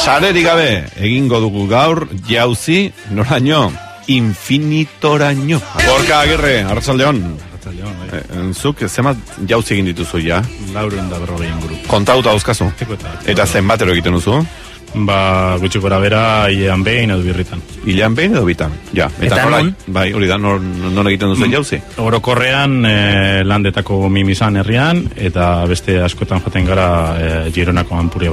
Sarerik gabe, egingo dugu gaur, jauzi, noraino, infinitoraino. Gorka agirre, arratzaldeon. Arratzaldeon, bai. Eh, Zuk, zemat jauzi egin dituzu, ja? Lauruen da berrogeien guru. Kontauta dauzkazu. Teko eta. Eta zenbatero egiten duzu? Ba, gutxi gora bera, hilean behin edo birritan. Hilean behin edo bitan? Ja. Eta nola- non? Bai, hori da, non egiten duzu jauzi? Orokorrean e, landetako mimizan herrian, eta beste askotan joaten gara e, Gironako Ampuria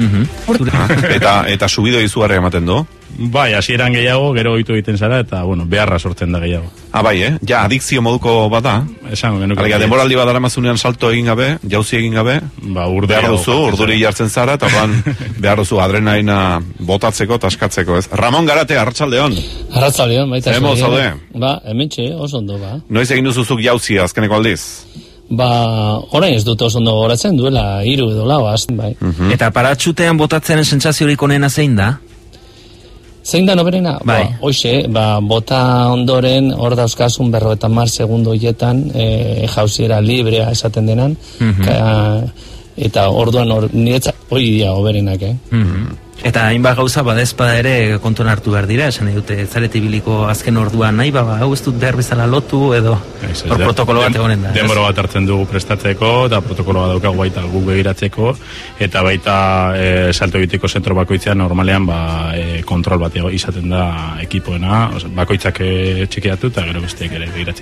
Brabera. eta eta subido izugarri ematen du? Bai, hasieran gehiago, gero ohitu egiten zara, eta, bueno, beharra sortzen da gehiago. Ah, bai, eh? Ja, adikzio moduko bada. Esango genuke. Alegia, denboraldi bat daramazunean salto egin gabe, jauzi egin gabe, Ba, urde behar duzu, jartzen urduri zara. jartzen zara, eta orduan behar duzu adrenaina botatzeko, taskatzeko, ez? Ramon Garate, arratsaldeon. Arratzaldeon, baita. Zaude? eh? Ba, hemen txe, oso ondo, ba. Noiz egin duzuzuk jauzi azkeneko aldiz? Ba, orain ez dut oso ondo goratzen duela, hiru edo lau, azten, bai. Mm. Eta paratxutean botatzenen sentsaziorik onena zein da? Zein da noberena? Bai. Ba, hoxe, ba, bota ondoren, hor dauzkasun berro eta mar segundo hietan, e, jauziera librea esaten denan, ka, eta orduan hor, niretzat, hori dia oberenak, eh? Eta hainbat gauza badezpada ere kontuan hartu behar dira, esan dute, zarete ibiliko azken orduan nahi, ba, hau ez dut behar bezala lotu, edo Ez, ez, hor protokolo bat egonen da. Denbora bat hartzen dugu prestatzeko, eta protokolo bat daukagu baita gu begiratzeko, eta baita e, salto egiteko zentro bakoitzean normalean ba, e, kontrol bat izaten da ekipoena, Osa, bakoitzak e, txekeatu eta gero besteek ere begiratzen